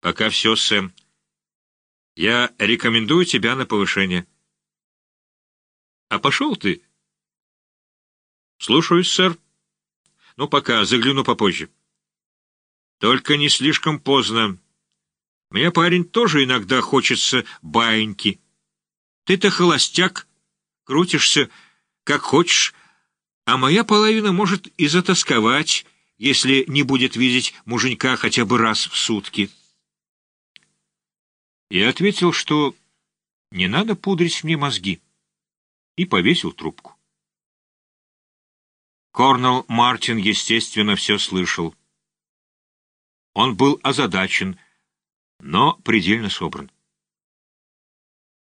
Пока все, Сэм. Я рекомендую тебя на повышение. А пошел ты. Слушаюсь, сэр. Ну, пока, загляну попозже. Только не слишком поздно. Мне, парень, тоже иногда хочется баиньки. Ты-то холостяк, крутишься, как хочешь, а моя половина может и затасковать, если не будет видеть муженька хотя бы раз в сутки. Я ответил, что не надо пудрить мне мозги, и повесил трубку. Корнел Мартин, естественно, все слышал. Он был озадачен, но предельно собран.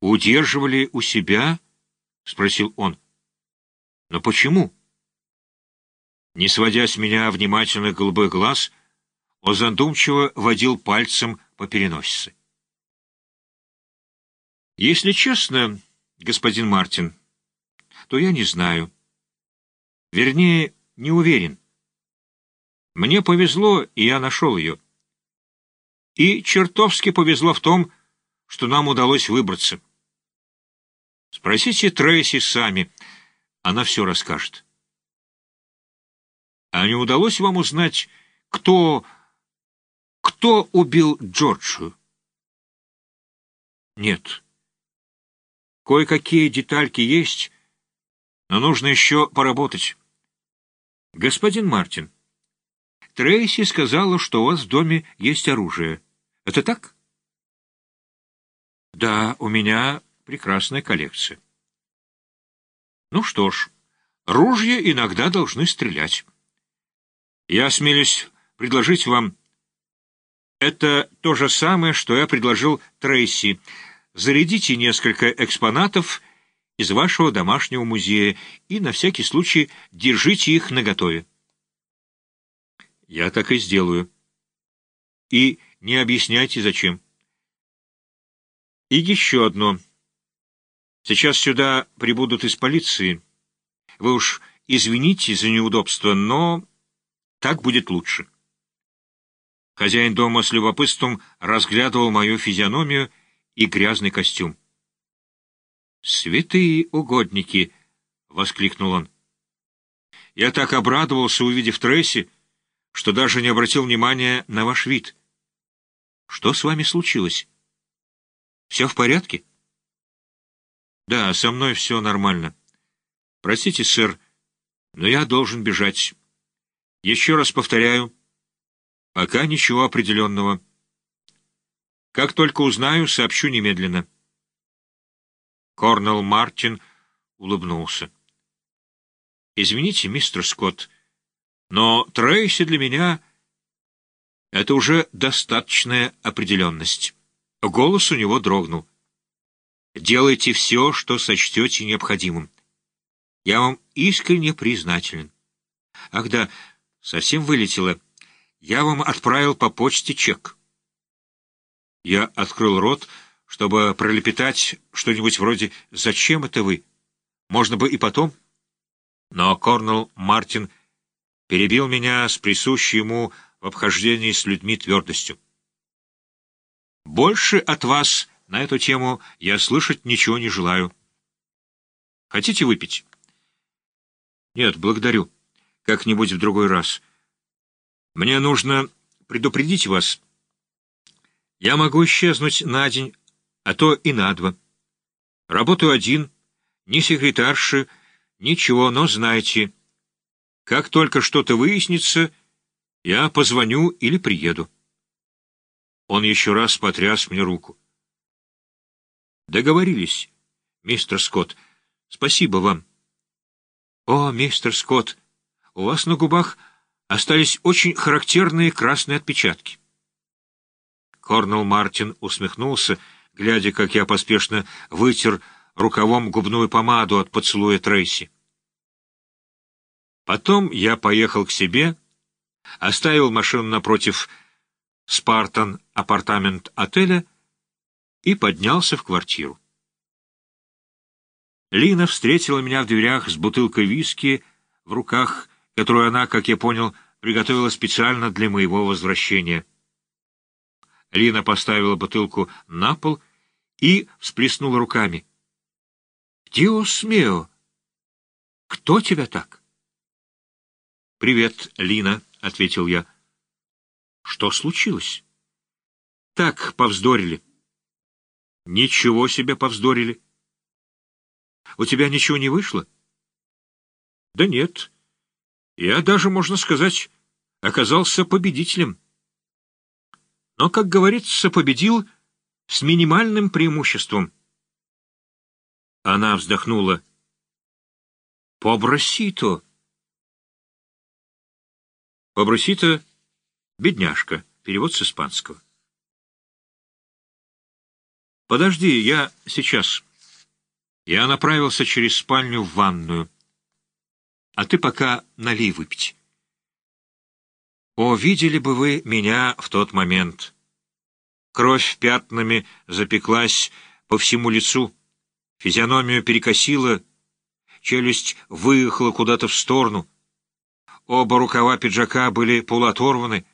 «Удерживали у себя?» — спросил он. «Но почему?» Не сводя с меня внимательных голубых глаз, он задумчиво водил пальцем по переносице. Если честно, господин Мартин, то я не знаю. Вернее, не уверен. Мне повезло, и я нашел ее. И чертовски повезло в том, что нам удалось выбраться. Спросите Трейси сами, она все расскажет. А не удалось вам узнать, кто... кто убил Джорджию? Нет. Кое-какие детальки есть, но нужно еще поработать. Господин Мартин, Трейси сказала, что у вас в доме есть оружие. Это так? Да, у меня прекрасная коллекция. Ну что ж, ружья иногда должны стрелять. Я осмелюсь предложить вам... Это то же самое, что я предложил Трейси — зарядите несколько экспонатов из вашего домашнего музея и на всякий случай держите их наготове. Я так и сделаю. И не объясняйте, зачем. И еще одно. Сейчас сюда прибудут из полиции. Вы уж извините за неудобство, но так будет лучше. Хозяин дома с любопытством разглядывал мою физиономию и грязный костюм. «Святые угодники!» — воскликнул он. «Я так обрадовался, увидев Трейси, что даже не обратил внимания на ваш вид. Что с вами случилось? Все в порядке?» «Да, со мной все нормально. Простите, сэр, но я должен бежать. Еще раз повторяю, пока ничего определенного». Как только узнаю, сообщу немедленно. Корнел Мартин улыбнулся. «Извините, мистер Скотт, но Трейси для меня — это уже достаточная определенность». Голос у него дрогнул. «Делайте все, что сочтете необходимым. Я вам искренне признателен. Ах да, совсем вылетело. Я вам отправил по почте чек». Я открыл рот, чтобы пролепетать что-нибудь вроде «Зачем это вы?» Можно бы и потом. Но Корнел Мартин перебил меня с присущей ему в обхождении с людьми твердостью. «Больше от вас на эту тему я слышать ничего не желаю. Хотите выпить?» «Нет, благодарю. Как-нибудь в другой раз. Мне нужно предупредить вас». Я могу исчезнуть на день, а то и на два. Работаю один, ни секретарши, ничего, но знайте, как только что-то выяснится, я позвоню или приеду. Он еще раз потряс мне руку. Договорились, мистер Скотт. Спасибо вам. О, мистер Скотт, у вас на губах остались очень характерные красные отпечатки. Корнел Мартин усмехнулся, глядя, как я поспешно вытер рукавом губную помаду от поцелуя Трейси. Потом я поехал к себе, оставил машину напротив «Спартан» апартамент отеля и поднялся в квартиру. Лина встретила меня в дверях с бутылкой виски в руках, которую она, как я понял, приготовила специально для моего возвращения. Лина поставила бутылку на пол и всплеснула руками. «Диос мео! Кто тебя так?» «Привет, Лина», — ответил я. «Что случилось?» «Так, повздорили». «Ничего себе повздорили!» «У тебя ничего не вышло?» «Да нет. Я даже, можно сказать, оказался победителем» но, как говорится, победил с минимальным преимуществом. Она вздохнула. «Побросито!» «Побросито» — бедняжка, перевод с испанского. «Подожди, я сейчас...» Я направился через спальню в ванную. А ты пока налей выпить. О, видели бы вы меня в тот момент! Кровь пятнами запеклась по всему лицу, физиономию перекосила, челюсть выехала куда-то в сторону. Оба рукава пиджака были полуоторваны,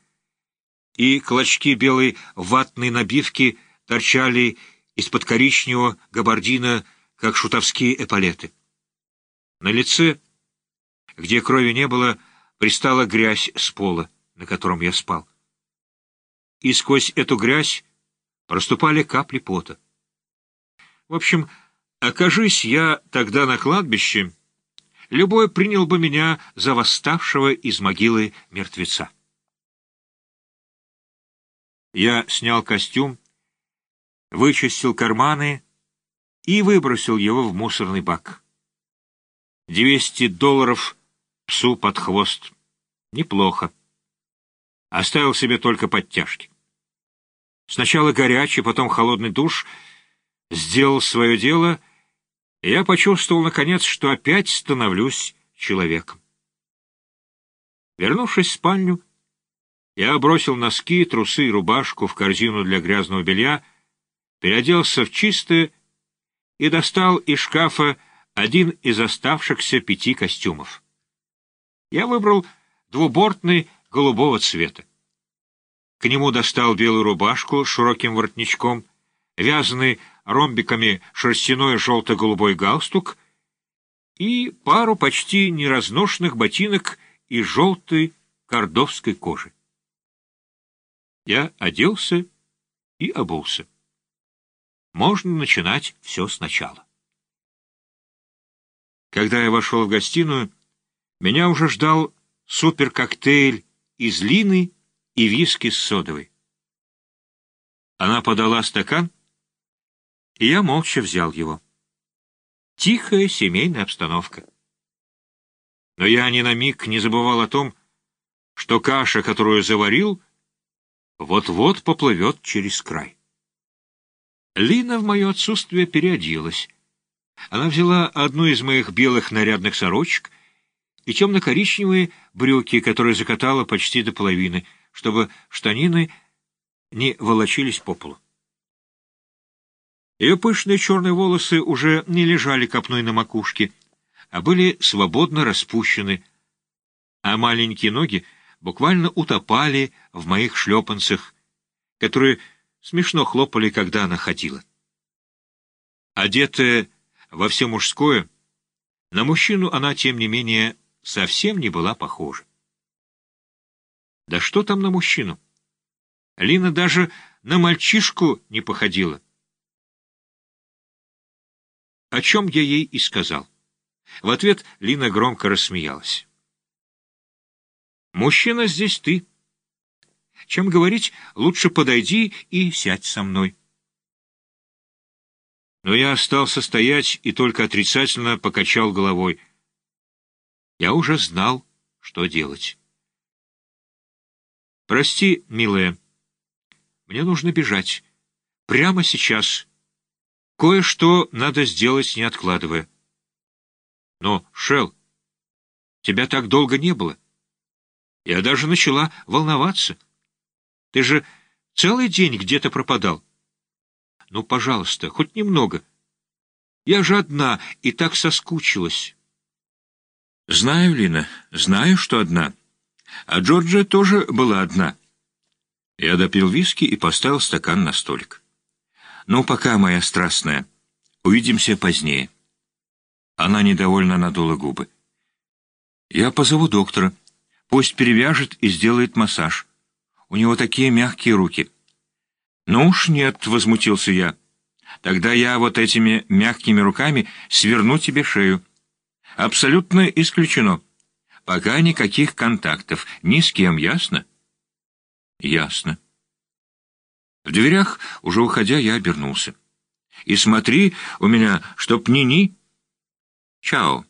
и клочки белой ватной набивки торчали из-под коричневого габардина, как шутовские эполеты. На лице, где крови не было, пристала грязь с пола на котором я спал. И сквозь эту грязь проступали капли пота. В общем, окажись я тогда на кладбище, любой принял бы меня за восставшего из могилы мертвеца. Я снял костюм, вычистил карманы и выбросил его в мусорный бак. Двести долларов псу под хвост. Неплохо. Оставил себе только подтяжки. Сначала горячий, потом холодный душ сделал свое дело, и я почувствовал, наконец, что опять становлюсь человеком. Вернувшись в спальню, я бросил носки, трусы и рубашку в корзину для грязного белья, переоделся в чистое и достал из шкафа один из оставшихся пяти костюмов. Я выбрал двубортный голубого цвета. К нему достал белую рубашку с широким воротничком, вязаный ромбиками шерстяной желто-голубой галстук и пару почти неразношенных ботинок из желтой кордовской кожи. Я оделся и обулся. Можно начинать все сначала. Когда я вошел в гостиную, меня уже ждал суперкоктейль из лины и виски с содовой. Она подала стакан, и я молча взял его. Тихая семейная обстановка. Но я ни на миг не забывал о том, что каша, которую заварил, вот-вот поплывет через край. Лина в мое отсутствие переоделась. Она взяла одну из моих белых нарядных сорочек и темно-коричневые брюки, которые закатала почти до половины, чтобы штанины не волочились по полу. Ее пышные черные волосы уже не лежали копной на макушке, а были свободно распущены, а маленькие ноги буквально утопали в моих шлепанцах, которые смешно хлопали, когда она ходила. Одетая во все мужское, на мужчину она, тем не менее, совсем не была похожа. Да что там на мужчину? Лина даже на мальчишку не походила. О чем я ей и сказал. В ответ Лина громко рассмеялась. «Мужчина здесь ты. Чем говорить, лучше подойди и сядь со мной». Но я остался стоять и только отрицательно покачал головой. Я уже знал, что делать. «Прости, милая, мне нужно бежать. Прямо сейчас. Кое-что надо сделать, не откладывая». «Но, Шел, тебя так долго не было. Я даже начала волноваться. Ты же целый день где-то пропадал. Ну, пожалуйста, хоть немного. Я же одна и так соскучилась». «Знаю, Лина, знаю, что одна. А Джорджия тоже была одна. Я допил виски и поставил стакан на столик. «Ну, пока, моя страстная. Увидимся позднее». Она недовольно надула губы. «Я позову доктора. Пусть перевяжет и сделает массаж. У него такие мягкие руки». «Ну уж нет», — возмутился я. «Тогда я вот этими мягкими руками сверну тебе шею». «Абсолютно исключено. Пока никаких контактов. Ни с кем, ясно?» «Ясно». В дверях, уже уходя, я обернулся. «И смотри у меня, чтоб ни-ни». «Чао».